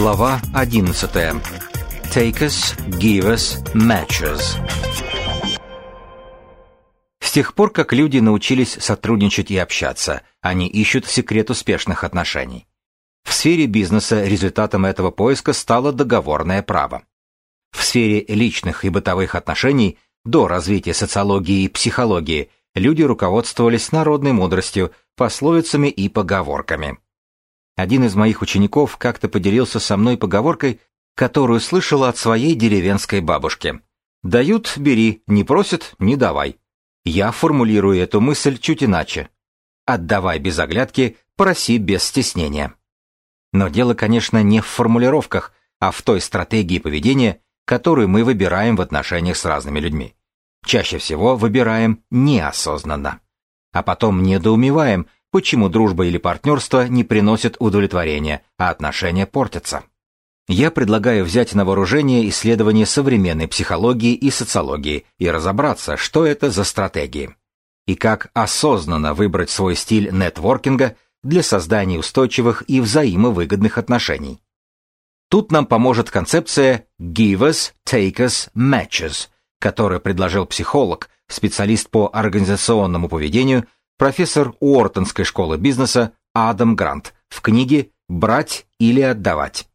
Глава 11. Take us, give us, matches. С тех пор, как люди научились сотрудничать и общаться, они ищут секрет успешных отношений. В сфере бизнеса результатом этого поиска стало договорное право. В сфере личных и бытовых отношений до развития социологии и психологии люди руководствовались народной мудростью, пословицами и поговорками. Один из моих учеников как-то поделился со мной поговоркой, которую слышал от своей деревенской бабушки. «Дают – бери, не просят – не давай». Я формулирую эту мысль чуть иначе. «Отдавай без оглядки, проси без стеснения». Но дело, конечно, не в формулировках, а в той стратегии поведения, которую мы выбираем в отношениях с разными людьми. Чаще всего выбираем неосознанно. А потом недоумеваем, почему дружба или партнерство не приносят удовлетворения, а отношения портятся. Я предлагаю взять на вооружение исследования современной психологии и социологии и разобраться, что это за стратегии. И как осознанно выбрать свой стиль нетворкинга для создания устойчивых и взаимовыгодных отношений. Тут нам поможет концепция «give us, take us, matches», которую предложил психолог, специалист по организационному поведению профессор Уортонской школы бизнеса Адам Грант в книге «Брать или отдавать».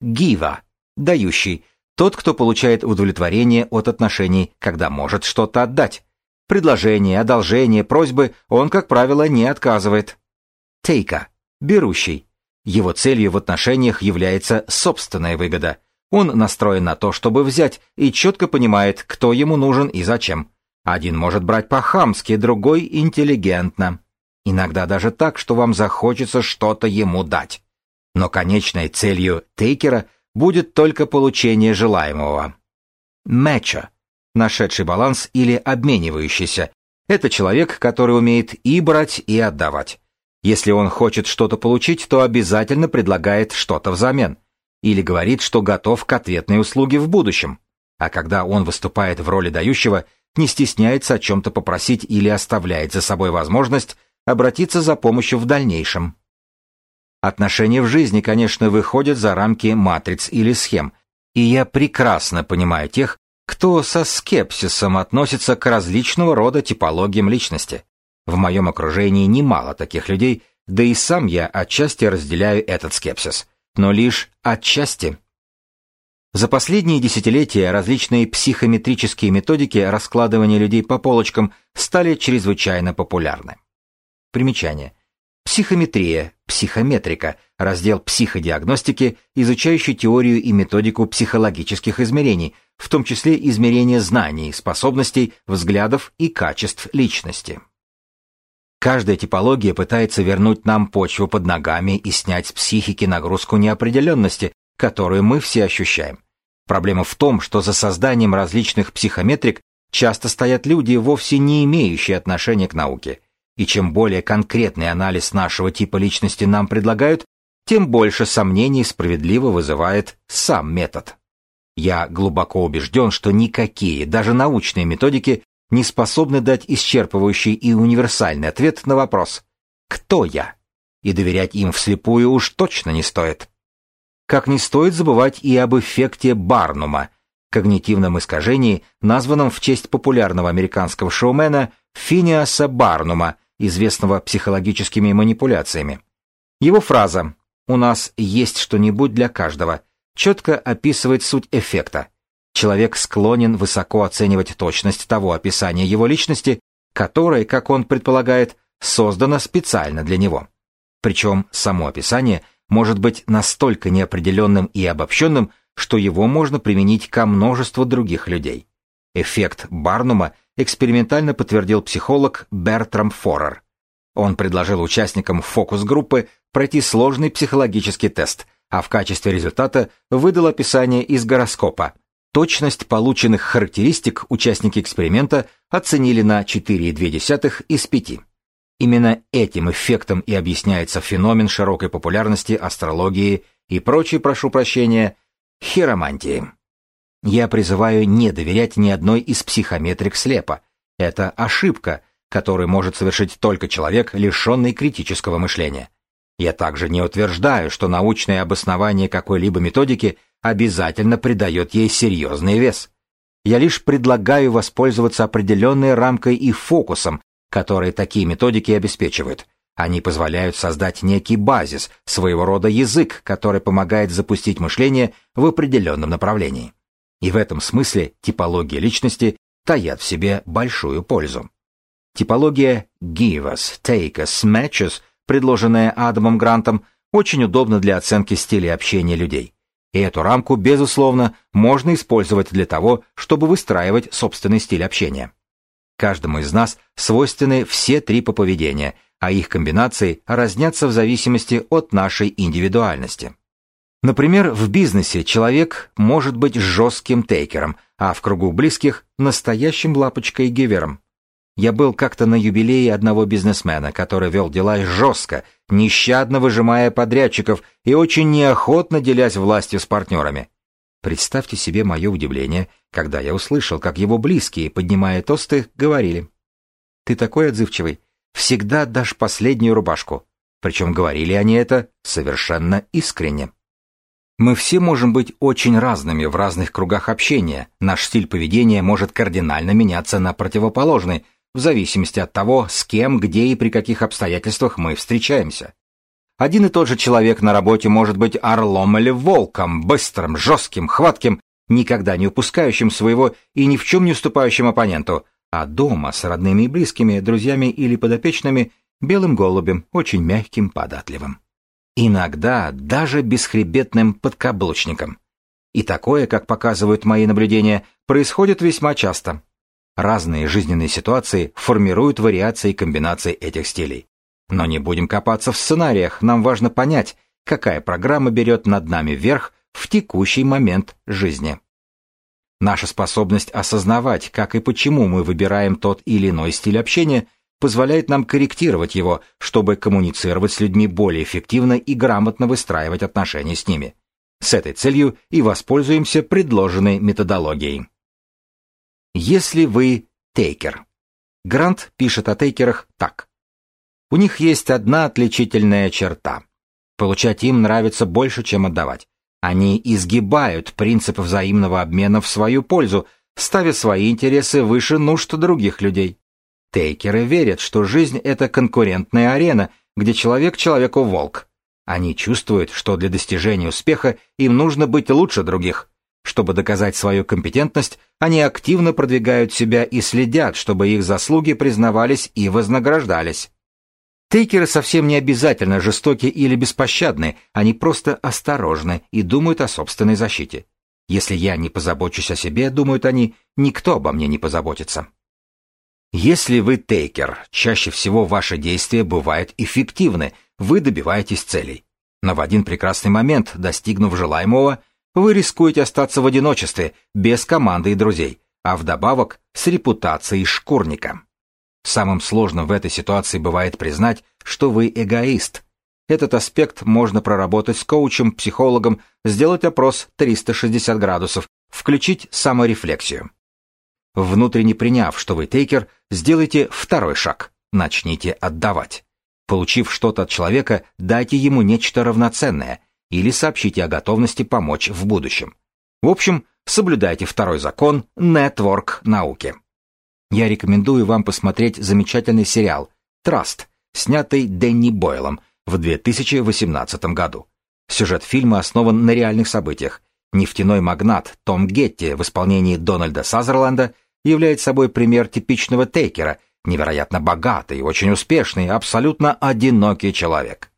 Гива – дающий, тот, кто получает удовлетворение от отношений, когда может что-то отдать. Предложения, одолжения, просьбы он, как правило, не отказывает. Тейка – берущий. Его целью в отношениях является собственная выгода. Он настроен на то, чтобы взять, и четко понимает, кто ему нужен и зачем. Один может брать по-хамски, другой интеллигентно. Иногда даже так, что вам захочется что-то ему дать. Но конечной целью тейкера будет только получение желаемого. Мэтча, нашедший баланс или обменивающийся, это человек, который умеет и брать, и отдавать. Если он хочет что-то получить, то обязательно предлагает что-то взамен. Или говорит, что готов к ответной услуге в будущем. А когда он выступает в роли дающего – не стесняется о чем-то попросить или оставляет за собой возможность обратиться за помощью в дальнейшем. Отношения в жизни, конечно, выходят за рамки матриц или схем, и я прекрасно понимаю тех, кто со скепсисом относится к различного рода типологиям личности. В моем окружении немало таких людей, да и сам я отчасти разделяю этот скепсис, но лишь отчасти. За последние десятилетия различные психометрические методики раскладывания людей по полочкам стали чрезвычайно популярны. Примечание. Психометрия, психометрика, раздел психодиагностики, изучающий теорию и методику психологических измерений, в том числе измерения знаний, способностей, взглядов и качеств личности. Каждая типология пытается вернуть нам почву под ногами и снять с психики нагрузку неопределенности, которую мы все ощущаем. Проблема в том, что за созданием различных психометрик часто стоят люди, вовсе не имеющие отношения к науке. И чем более конкретный анализ нашего типа личности нам предлагают, тем больше сомнений справедливо вызывает сам метод. Я глубоко убежден, что никакие, даже научные методики не способны дать исчерпывающий и универсальный ответ на вопрос «Кто я?» И доверять им вслепую уж точно не стоит. Как не стоит забывать и об эффекте Барнума, когнитивном искажении, названном в честь популярного американского шоумена Финиаса Барнума, известного психологическими манипуляциями. Его фраза «У нас есть что-нибудь для каждого» четко описывает суть эффекта. Человек склонен высоко оценивать точность того описания его личности, которое, как он предполагает, создано специально для него. Причем само описание может быть настолько неопределенным и обобщенным, что его можно применить ко множеству других людей. Эффект Барнума экспериментально подтвердил психолог Бертрам Форер. Он предложил участникам фокус-группы пройти сложный психологический тест, а в качестве результата выдал описание из гороскопа. Точность полученных характеристик участники эксперимента оценили на 4,2 из 5. Именно этим эффектом и объясняется феномен широкой популярности астрологии и прочей, прошу прощения, хиромантии. Я призываю не доверять ни одной из психометрик слепо. Это ошибка, которую может совершить только человек, лишенный критического мышления. Я также не утверждаю, что научное обоснование какой-либо методики обязательно придает ей серьезный вес. Я лишь предлагаю воспользоваться определенной рамкой и фокусом, которые такие методики обеспечивают. Они позволяют создать некий базис, своего рода язык, который помогает запустить мышление в определенном направлении. И в этом смысле типология личности таят в себе большую пользу. Типология give us, take us, match us, предложенная Адамом Грантом, очень удобна для оценки стиля общения людей. И эту рамку, безусловно, можно использовать для того, чтобы выстраивать собственный стиль общения. Каждому из нас свойственны все три по поведения, а их комбинации разнятся в зависимости от нашей индивидуальности. Например, в бизнесе человек может быть жестким тейкером, а в кругу близких – настоящим лапочкой-гивером. Я был как-то на юбилее одного бизнесмена, который вел дела жестко, нещадно выжимая подрядчиков и очень неохотно делясь властью с партнерами. Представьте себе мое удивление, когда я услышал, как его близкие, поднимая тосты, говорили. «Ты такой отзывчивый, всегда дашь последнюю рубашку». Причем говорили они это совершенно искренне. Мы все можем быть очень разными в разных кругах общения, наш стиль поведения может кардинально меняться на противоположный, в зависимости от того, с кем, где и при каких обстоятельствах мы встречаемся. Один и тот же человек на работе может быть орлом или волком, быстрым, жестким, хватким, никогда не упускающим своего и ни в чем не уступающим оппоненту, а дома с родными и близкими, друзьями или подопечными белым голубем, очень мягким, податливым. Иногда даже бесхребетным подкаблучником. И такое, как показывают мои наблюдения, происходит весьма часто. Разные жизненные ситуации формируют вариации и комбинации этих стилей. Но не будем копаться в сценариях, нам важно понять, какая программа берет над нами верх в текущий момент жизни. Наша способность осознавать, как и почему мы выбираем тот или иной стиль общения, позволяет нам корректировать его, чтобы коммуницировать с людьми более эффективно и грамотно выстраивать отношения с ними. С этой целью и воспользуемся предложенной методологией. Если вы тейкер. Грант пишет о тейкерах так. У них есть одна отличительная черта. Получать им нравится больше, чем отдавать. Они изгибают принцип взаимного обмена в свою пользу, ставя свои интересы выше нужд других людей. Тейкеры верят, что жизнь — это конкурентная арена, где человек человеку волк. Они чувствуют, что для достижения успеха им нужно быть лучше других. Чтобы доказать свою компетентность, они активно продвигают себя и следят, чтобы их заслуги признавались и вознаграждались. Тейкеры совсем не обязательно жестоки или беспощадны, они просто осторожны и думают о собственной защите. Если я не позабочусь о себе, думают они, никто обо мне не позаботится. Если вы тейкер, чаще всего ваши действия бывают эффективны, вы добиваетесь целей. Но в один прекрасный момент, достигнув желаемого, вы рискуете остаться в одиночестве, без команды и друзей, а вдобавок с репутацией шкурника. Самым сложным в этой ситуации бывает признать, что вы эгоист. Этот аспект можно проработать с коучем, психологом, сделать опрос 360 градусов, включить саморефлексию. Внутренне приняв, что вы тейкер, сделайте второй шаг. Начните отдавать. Получив что-то от человека, дайте ему нечто равноценное – или сообщите о готовности помочь в будущем. В общем, соблюдайте второй закон Network науки. Я рекомендую вам посмотреть замечательный сериал «Траст», снятый Дэнни Бойлом в 2018 году. Сюжет фильма основан на реальных событиях. Нефтяной магнат Том Гетти в исполнении Дональда Сазерленда является собой пример типичного тейкера, невероятно богатый, очень успешный, абсолютно одинокий человек.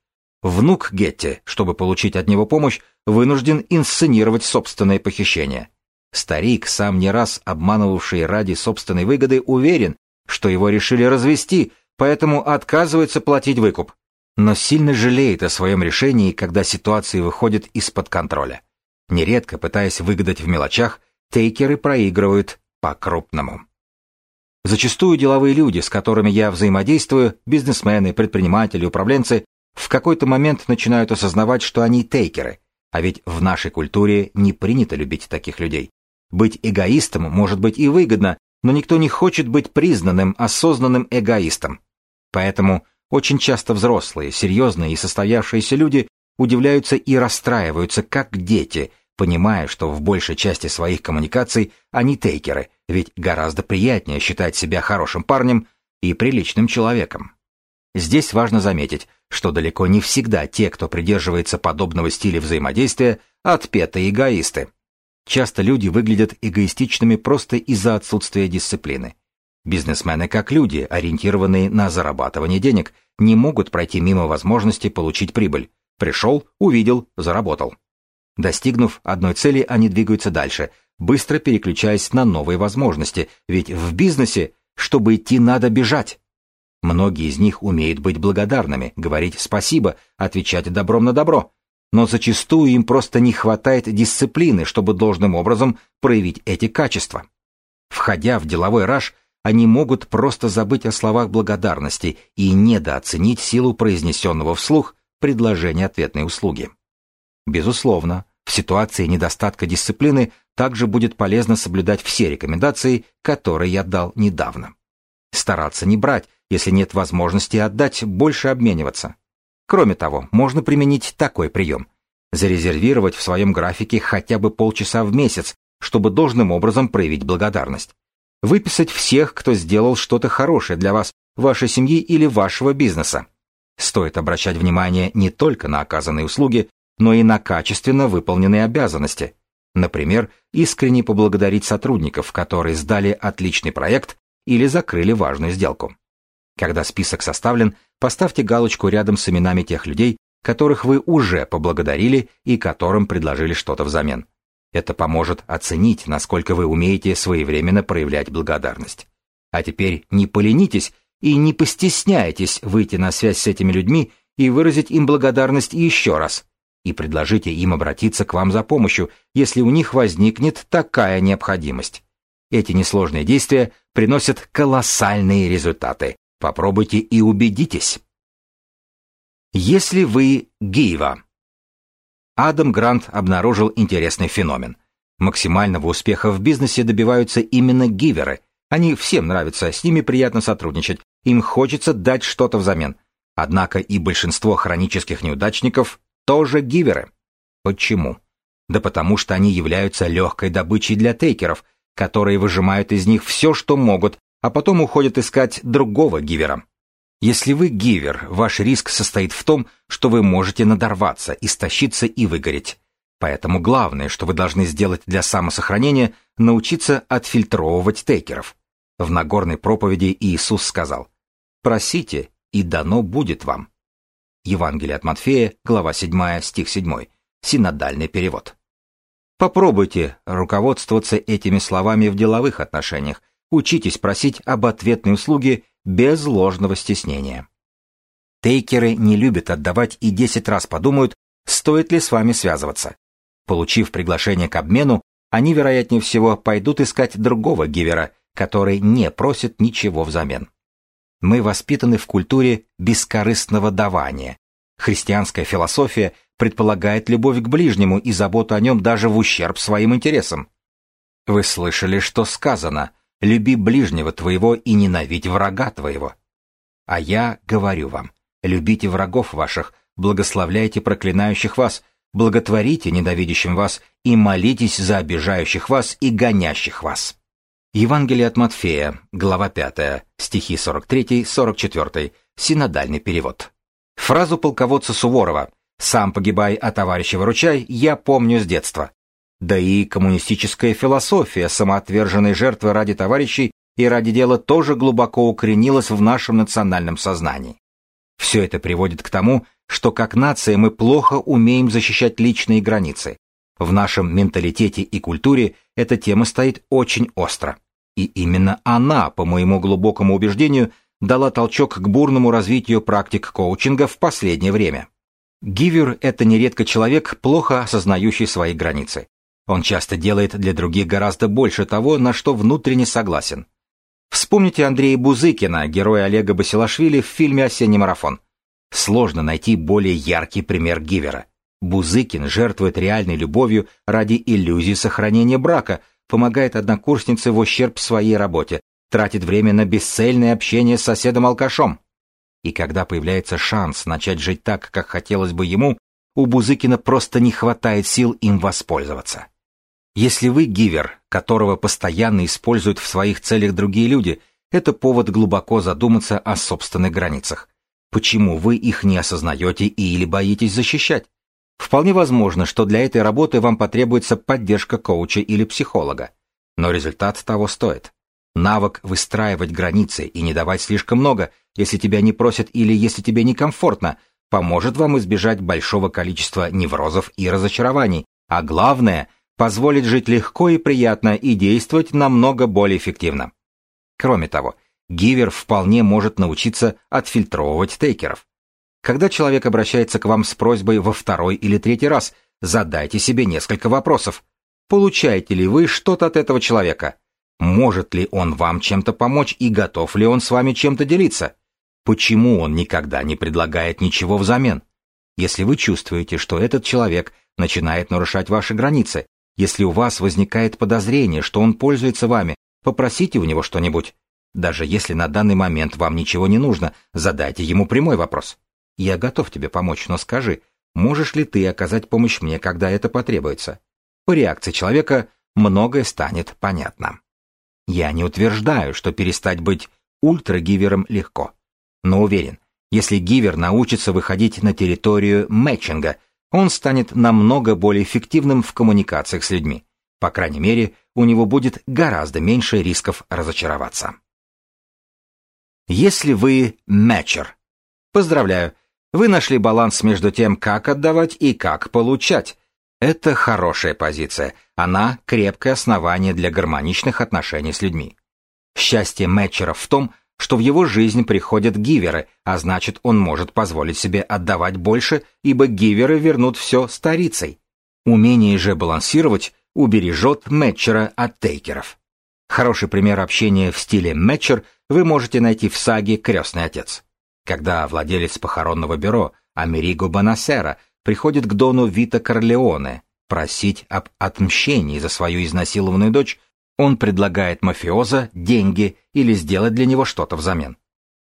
Внук Гетти, чтобы получить от него помощь, вынужден инсценировать собственное похищение. Старик, сам не раз обманывавший ради собственной выгоды, уверен, что его решили развести, поэтому отказывается платить выкуп. Но сильно жалеет о своем решении, когда ситуация выходит из-под контроля. Нередко, пытаясь выгадать в мелочах, тейкеры проигрывают по-крупному. Зачастую деловые люди, с которыми я взаимодействую, бизнесмены, предприниматели, управленцы, в какой-то момент начинают осознавать, что они тейкеры, а ведь в нашей культуре не принято любить таких людей. Быть эгоистом может быть и выгодно, но никто не хочет быть признанным, осознанным эгоистом. Поэтому очень часто взрослые, серьезные и состоявшиеся люди удивляются и расстраиваются, как дети, понимая, что в большей части своих коммуникаций они тейкеры, ведь гораздо приятнее считать себя хорошим парнем и приличным человеком. Здесь важно заметить, что далеко не всегда те, кто придерживается подобного стиля взаимодействия, отпетые эгоисты. Часто люди выглядят эгоистичными просто из-за отсутствия дисциплины. Бизнесмены, как люди, ориентированные на зарабатывание денег, не могут пройти мимо возможности получить прибыль. Пришел, увидел, заработал. Достигнув одной цели, они двигаются дальше, быстро переключаясь на новые возможности, ведь в бизнесе, чтобы идти, надо бежать. Многие из них умеют быть благодарными, говорить спасибо, отвечать добром на добро. Но зачастую им просто не хватает дисциплины, чтобы должным образом проявить эти качества. Входя в деловой раж, они могут просто забыть о словах благодарности и недооценить силу произнесенного вслух предложения ответной услуги. Безусловно, в ситуации недостатка дисциплины также будет полезно соблюдать все рекомендации, которые я дал недавно. Стараться не брать, если нет возможности отдать, больше обмениваться. Кроме того, можно применить такой прием. Зарезервировать в своем графике хотя бы полчаса в месяц, чтобы должным образом проявить благодарность. Выписать всех, кто сделал что-то хорошее для вас, вашей семьи или вашего бизнеса. Стоит обращать внимание не только на оказанные услуги, но и на качественно выполненные обязанности. Например, искренне поблагодарить сотрудников, которые сдали отличный проект или закрыли важную сделку. Когда список составлен, поставьте галочку рядом с именами тех людей, которых вы уже поблагодарили и которым предложили что-то взамен. Это поможет оценить, насколько вы умеете своевременно проявлять благодарность. А теперь не поленитесь и не постесняйтесь выйти на связь с этими людьми и выразить им благодарность еще раз, и предложите им обратиться к вам за помощью, если у них возникнет такая необходимость. Эти несложные действия приносят колоссальные результаты. Попробуйте и убедитесь. Если вы гива. Адам Грант обнаружил интересный феномен. Максимального успеха в бизнесе добиваются именно гиверы. Они всем нравятся, с ними приятно сотрудничать, им хочется дать что-то взамен. Однако и большинство хронических неудачников тоже гиверы. Почему? Да потому что они являются легкой добычей для тейкеров, которые выжимают из них все, что могут, а потом уходят искать другого гивера. Если вы гивер, ваш риск состоит в том, что вы можете надорваться, истощиться и выгореть. Поэтому главное, что вы должны сделать для самосохранения, научиться отфильтровывать тейкеров. В Нагорной проповеди Иисус сказал «Просите, и дано будет вам». Евангелие от Матфея, глава 7, стих 7, синодальный перевод. Попробуйте руководствоваться этими словами в деловых отношениях, учитесь просить об ответной услуге без ложного стеснения. Тейкеры не любят отдавать и 10 раз подумают, стоит ли с вами связываться. Получив приглашение к обмену, они, вероятнее всего, пойдут искать другого гивера, который не просит ничего взамен. Мы воспитаны в культуре бескорыстного давания. Христианская философия предполагает любовь к ближнему и заботу о нем даже в ущерб своим интересам. Вы слышали, что сказано «люби ближнего твоего и ненавидь врага твоего». А я говорю вам, любите врагов ваших, благословляйте проклинающих вас, благотворите ненавидящим вас и молитесь за обижающих вас и гонящих вас. Евангелие от Матфея, глава 5, стихи 43-44, синодальный перевод. Фразу полководца Суворова «Сам погибай, а товарища выручай» я помню с детства. Да и коммунистическая философия самоотверженной жертвы ради товарищей и ради дела тоже глубоко укоренилась в нашем национальном сознании. Все это приводит к тому, что как нация мы плохо умеем защищать личные границы. В нашем менталитете и культуре эта тема стоит очень остро. И именно она, по моему глубокому убеждению, дала толчок к бурному развитию практик коучинга в последнее время. Гивер – это нередко человек, плохо осознающий свои границы. Он часто делает для других гораздо больше того, на что внутренне согласен. Вспомните Андрея Бузыкина, героя Олега Басилашвили в фильме «Осенний марафон». Сложно найти более яркий пример гивера. Бузыкин жертвует реальной любовью ради иллюзии сохранения брака, помогает однокурснице в ущерб своей работе, тратит время на бесцельное общение с соседом-алкашом. И когда появляется шанс начать жить так, как хотелось бы ему, у Бузыкина просто не хватает сил им воспользоваться. Если вы гивер, которого постоянно используют в своих целях другие люди, это повод глубоко задуматься о собственных границах. Почему вы их не осознаете или боитесь защищать? Вполне возможно, что для этой работы вам потребуется поддержка коуча или психолога. Но результат того стоит. Навык выстраивать границы и не давать слишком много, если тебя не просят или если тебе некомфортно, поможет вам избежать большого количества неврозов и разочарований, а главное – позволит жить легко и приятно и действовать намного более эффективно. Кроме того, гивер вполне может научиться отфильтровывать тейкеров. Когда человек обращается к вам с просьбой во второй или третий раз, задайте себе несколько вопросов. Получаете ли вы что-то от этого человека? Может ли он вам чем-то помочь и готов ли он с вами чем-то делиться? Почему он никогда не предлагает ничего взамен? Если вы чувствуете, что этот человек начинает нарушать ваши границы, если у вас возникает подозрение, что он пользуется вами, попросите у него что-нибудь. Даже если на данный момент вам ничего не нужно, задайте ему прямой вопрос. Я готов тебе помочь, но скажи, можешь ли ты оказать помощь мне, когда это потребуется? По реакции человека многое станет понятно. Я не утверждаю, что перестать быть ультрагивером легко. Но уверен, если гивер научится выходить на территорию мэтчинга, он станет намного более эффективным в коммуникациях с людьми. По крайней мере, у него будет гораздо меньше рисков разочароваться. Если вы мэтчер, поздравляю, вы нашли баланс между тем, как отдавать и как получать. Это хорошая позиция. Она – крепкое основание для гармоничных отношений с людьми. Счастье Мэтчера в том, что в его жизнь приходят гиверы, а значит, он может позволить себе отдавать больше, ибо гиверы вернут все старицей. Умение же балансировать убережет Мэтчера от тейкеров. Хороший пример общения в стиле Мэтчер вы можете найти в саге «Крестный отец» когда владелец похоронного бюро Америго Бонасера приходит к Дону Вита Корлеоне просить об отмщении за свою изнасилованную дочь, он предлагает мафиоза деньги или сделать для него что-то взамен.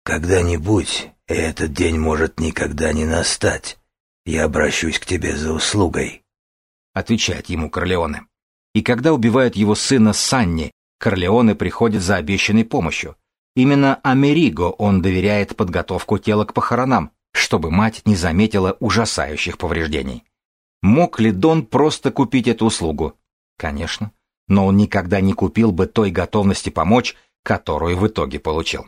«Когда-нибудь, этот день может никогда не настать, я обращусь к тебе за услугой», — отвечает ему Корлеоне. И когда убивают его сына Санни, Корлеоне приходит за обещанной помощью — Именно Америго он доверяет подготовку тела к похоронам, чтобы мать не заметила ужасающих повреждений. Мог ли Дон просто купить эту услугу? Конечно, но он никогда не купил бы той готовности помочь, которую в итоге получил.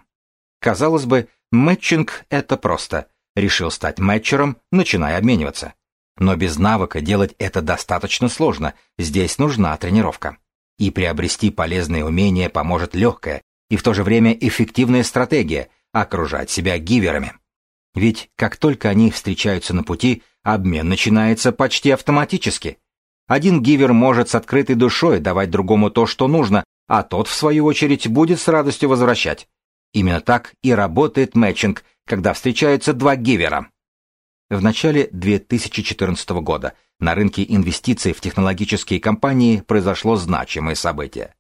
Казалось бы, мэтчинг — это просто. Решил стать мэтчером, начинай обмениваться. Но без навыка делать это достаточно сложно, здесь нужна тренировка. И приобрести полезные умения поможет легкая, и в то же время эффективная стратегия – окружать себя гиверами. Ведь как только они встречаются на пути, обмен начинается почти автоматически. Один гивер может с открытой душой давать другому то, что нужно, а тот, в свою очередь, будет с радостью возвращать. Именно так и работает мэтчинг, когда встречаются два гивера. В начале 2014 года на рынке инвестиций в технологические компании произошло значимое событие.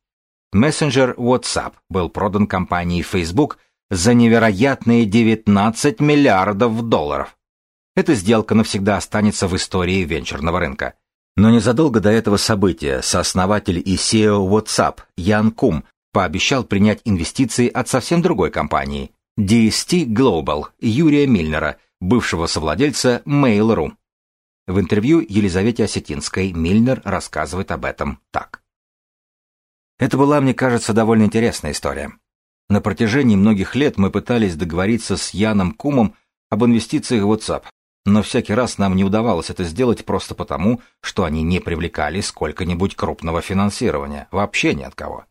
Мессенджер WhatsApp был продан компанией Facebook за невероятные 19 миллиардов долларов. Эта сделка навсегда останется в истории венчурного рынка. Но незадолго до этого события сооснователь и SEO WhatsApp Ян Кум пообещал принять инвестиции от совсем другой компании DST Global Юрия Мильнера, бывшего совладельца Mail.ru. В интервью Елизавете Осетинской Мильнер рассказывает об этом так. Это была, мне кажется, довольно интересная история. На протяжении многих лет мы пытались договориться с Яном Кумом об инвестициях в WhatsApp, но всякий раз нам не удавалось это сделать просто потому, что они не привлекали сколько-нибудь крупного финансирования, вообще ни от кого.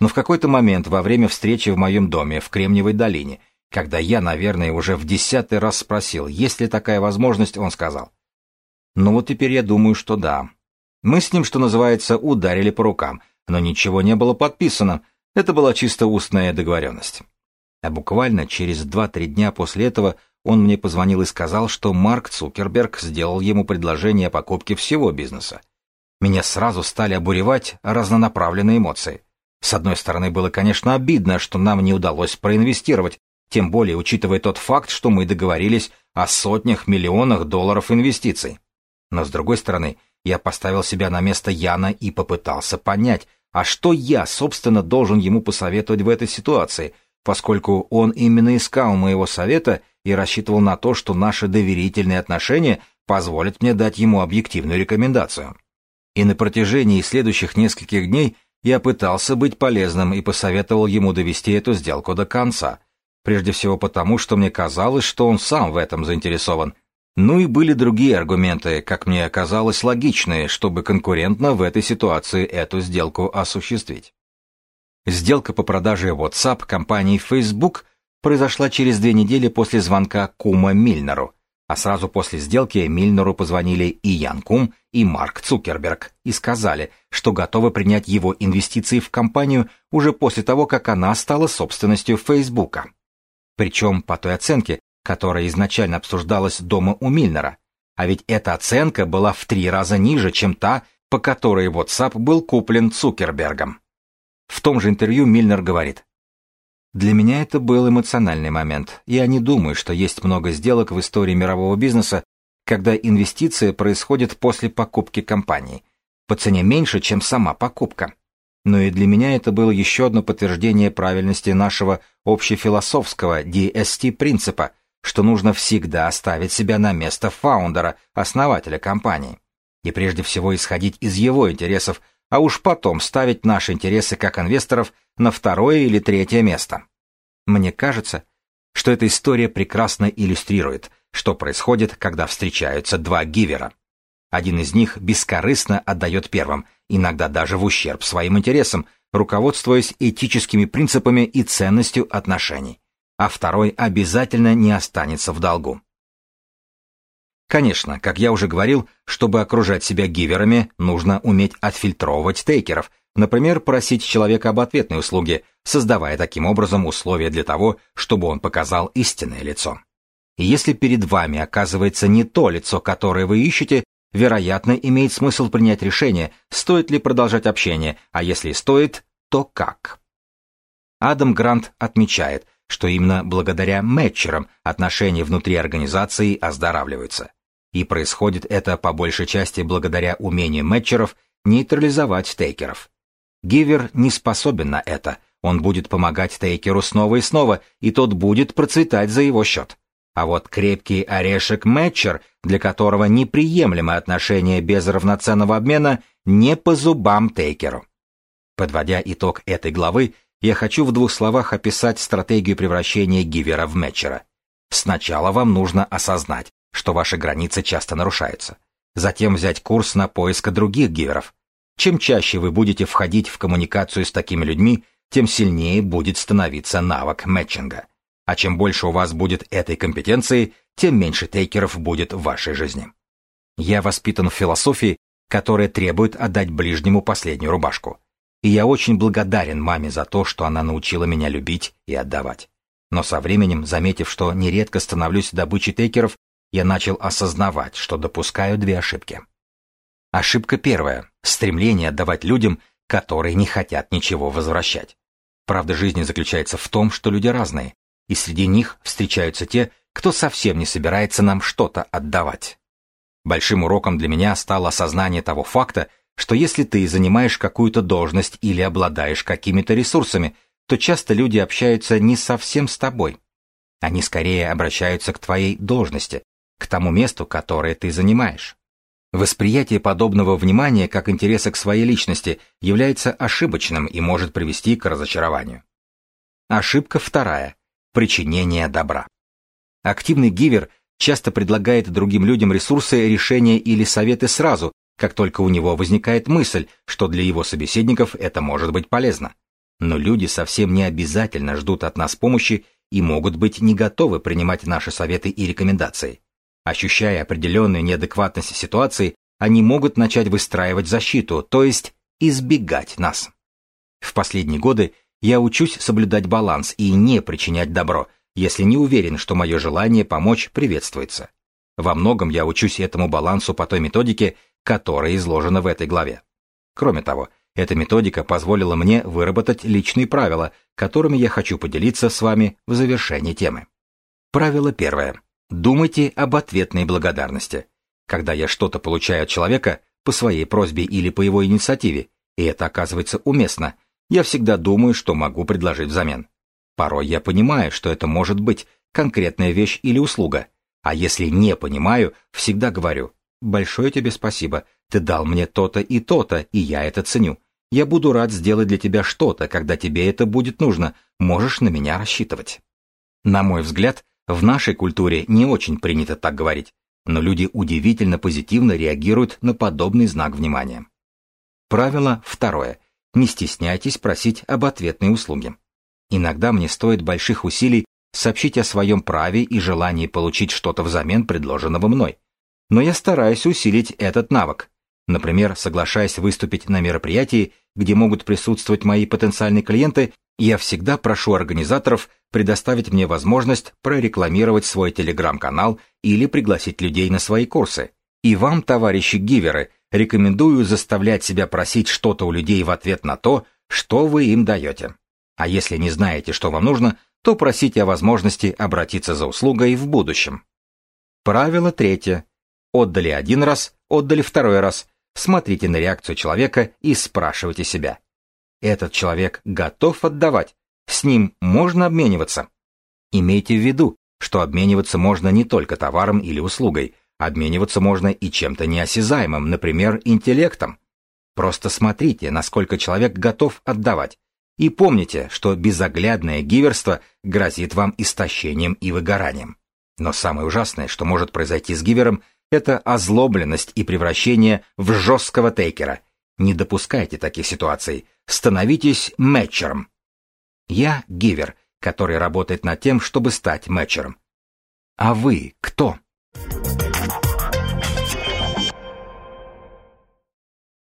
Но в какой-то момент во время встречи в моем доме в Кремниевой долине, когда я, наверное, уже в десятый раз спросил, есть ли такая возможность, он сказал. Ну вот теперь я думаю, что да. Мы с ним, что называется, ударили по рукам – но ничего не было подписано, это была чисто устная договоренность. А буквально через 2-3 дня после этого он мне позвонил и сказал, что Марк Цукерберг сделал ему предложение о покупке всего бизнеса. Меня сразу стали обуревать разнонаправленные эмоции. С одной стороны, было, конечно, обидно, что нам не удалось проинвестировать, тем более учитывая тот факт, что мы договорились о сотнях миллионах долларов инвестиций. Но с другой стороны, я поставил себя на место Яна и попытался понять, а что я, собственно, должен ему посоветовать в этой ситуации, поскольку он именно искал моего совета и рассчитывал на то, что наши доверительные отношения позволят мне дать ему объективную рекомендацию. И на протяжении следующих нескольких дней я пытался быть полезным и посоветовал ему довести эту сделку до конца, Прежде всего потому, что мне казалось, что он сам в этом заинтересован. Ну и были другие аргументы, как мне казалось, логичные, чтобы конкурентно в этой ситуации эту сделку осуществить. Сделка по продаже WhatsApp компании Facebook произошла через две недели после звонка Кума Мильнеру, а сразу после сделки Мильнеру позвонили и Ян Кум, и Марк Цукерберг и сказали, что готовы принять его инвестиции в компанию уже после того, как она стала собственностью Фейсбука. Причем по той оценке, которая изначально обсуждалась дома у Мильнера. А ведь эта оценка была в три раза ниже, чем та, по которой WhatsApp был куплен Цукербергом. В том же интервью Мильнер говорит, «Для меня это был эмоциональный момент. Я не думаю, что есть много сделок в истории мирового бизнеса, когда инвестиция происходит после покупки компании, по цене меньше, чем сама покупка. Но и для меня это было еще одно подтверждение правильности нашего общефилософского DST-принципа, что нужно всегда ставить себя на место фаундера, основателя компании. И прежде всего исходить из его интересов, а уж потом ставить наши интересы как инвесторов на второе или третье место. Мне кажется, что эта история прекрасно иллюстрирует, что происходит, когда встречаются два гивера. Один из них бескорыстно отдает первым, иногда даже в ущерб своим интересам, руководствуясь этическими принципами и ценностью отношений, а второй обязательно не останется в долгу. Конечно, как я уже говорил, чтобы окружать себя гиверами, нужно уметь отфильтровывать тейкеров, например, просить человека об ответной услуге, создавая таким образом условия для того, чтобы он показал истинное лицо. Если перед вами оказывается не то лицо, которое вы ищете, вероятно, имеет смысл принять решение, стоит ли продолжать общение, а если стоит, то как. Адам Грант отмечает, что именно благодаря мэтчерам отношения внутри организации оздоравливаются. И происходит это по большей части благодаря умению мэтчеров нейтрализовать тейкеров. Гивер не способен на это, он будет помогать тейкеру снова и снова, и тот будет процветать за его счет. А вот крепкий орешек-мэтчер, для которого неприемлемо отношение без равноценного обмена, не по зубам Тейкеру. Подводя итог этой главы, я хочу в двух словах описать стратегию превращения гивера в мэтчера. Сначала вам нужно осознать, что ваши границы часто нарушаются. Затем взять курс на поиск других гиверов. Чем чаще вы будете входить в коммуникацию с такими людьми, тем сильнее будет становиться навык мэтчинга. А чем больше у вас будет этой компетенции, тем меньше тейкеров будет в вашей жизни. Я воспитан в философии, которая требует отдать ближнему последнюю рубашку. И я очень благодарен маме за то, что она научила меня любить и отдавать. Но со временем, заметив, что нередко становлюсь добычей тейкеров, я начал осознавать, что допускаю две ошибки. Ошибка первая – стремление отдавать людям, которые не хотят ничего возвращать. Правда жизни заключается в том, что люди разные, и среди них встречаются те, кто совсем не собирается нам что-то отдавать. Большим уроком для меня стало осознание того факта, что если ты занимаешь какую-то должность или обладаешь какими-то ресурсами, то часто люди общаются не совсем с тобой. Они скорее обращаются к твоей должности, к тому месту, которое ты занимаешь. Восприятие подобного внимания как интереса к своей личности является ошибочным и может привести к разочарованию. Ошибка вторая причинения добра. Активный гивер часто предлагает другим людям ресурсы, решения или советы сразу, как только у него возникает мысль, что для его собеседников это может быть полезно. Но люди совсем не обязательно ждут от нас помощи и могут быть не готовы принимать наши советы и рекомендации. Ощущая определенную неадекватность ситуации, они могут начать выстраивать защиту, то есть избегать нас. В последние годы я учусь соблюдать баланс и не причинять добро, если не уверен, что мое желание помочь приветствуется. Во многом я учусь этому балансу по той методике, которая изложена в этой главе. Кроме того, Эта методика позволила мне выработать личные правила, которыми я хочу поделиться с вами в завершении темы. Правило первое. Думайте об ответной благодарности. Когда я что-то получаю от человека по своей просьбе или по его инициативе, и это оказывается уместно, я всегда думаю, что могу предложить взамен. Порой я понимаю, что это может быть конкретная вещь или услуга, а если не понимаю, всегда говорю «Большое тебе спасибо, ты дал мне то-то и то-то, и я это ценю. Я буду рад сделать для тебя что-то, когда тебе это будет нужно. Можешь на меня рассчитывать. На мой взгляд, в нашей культуре не очень принято так говорить, но люди удивительно позитивно реагируют на подобный знак внимания. Правило второе. Не стесняйтесь просить об ответной услуге. Иногда мне стоит больших усилий сообщить о своем праве и желании получить что-то взамен предложенного мной. Но я стараюсь усилить этот навык, Например, соглашаясь выступить на мероприятии, где могут присутствовать мои потенциальные клиенты, я всегда прошу организаторов предоставить мне возможность прорекламировать свой телеграм-канал или пригласить людей на свои курсы. И вам, товарищи гиверы, рекомендую заставлять себя просить что-то у людей в ответ на то, что вы им даете. А если не знаете, что вам нужно, то просите о возможности обратиться за услугой в будущем. Правило третье. Отдали один раз, отдали второй раз – Смотрите на реакцию человека и спрашивайте себя. Этот человек готов отдавать? С ним можно обмениваться? Имейте в виду, что обмениваться можно не только товаром или услугой, обмениваться можно и чем-то неосязаемым, например, интеллектом. Просто смотрите, насколько человек готов отдавать. И помните, что безоглядное гиверство грозит вам истощением и выгоранием. Но самое ужасное, что может произойти с гивером, это озлобленность и превращение в жесткого тейкера. Не допускайте таких ситуаций. Становитесь мэтчером. Я гивер, который работает над тем, чтобы стать мэтчером. А вы кто?